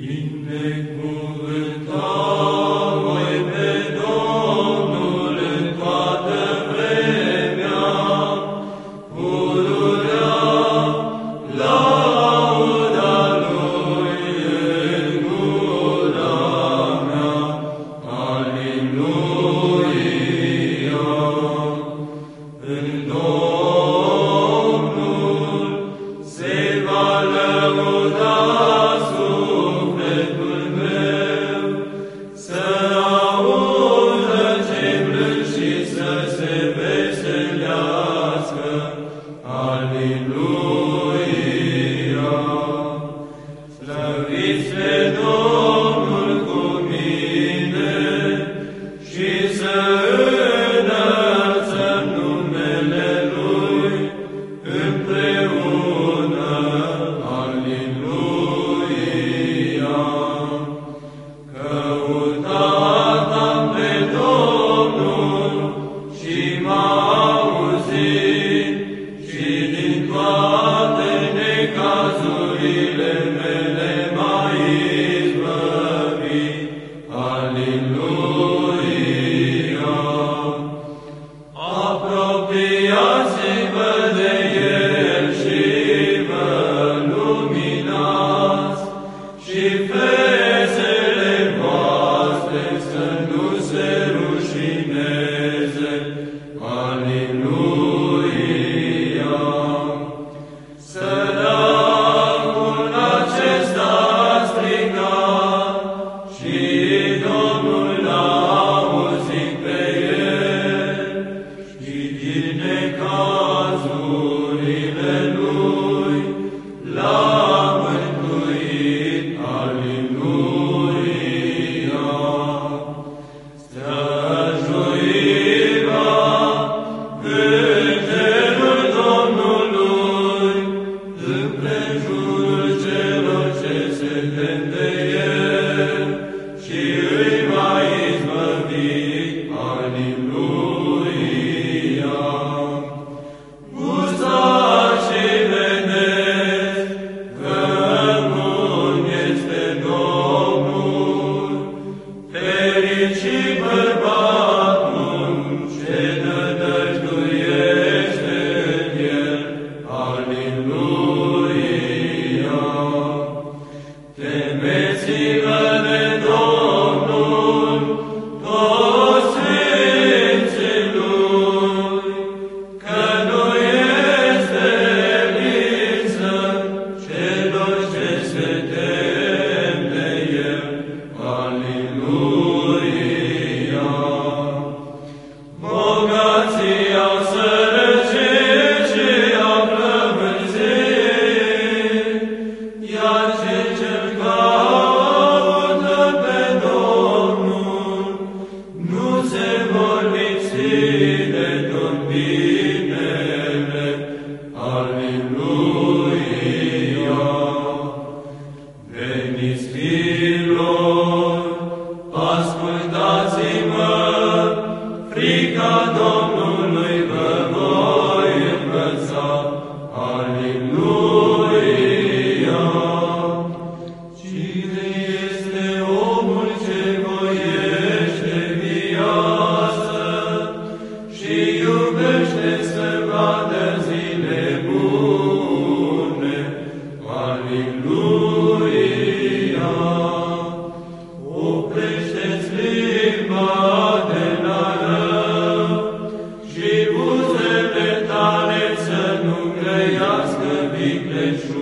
in Shema. Alleluia. Amen.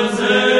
was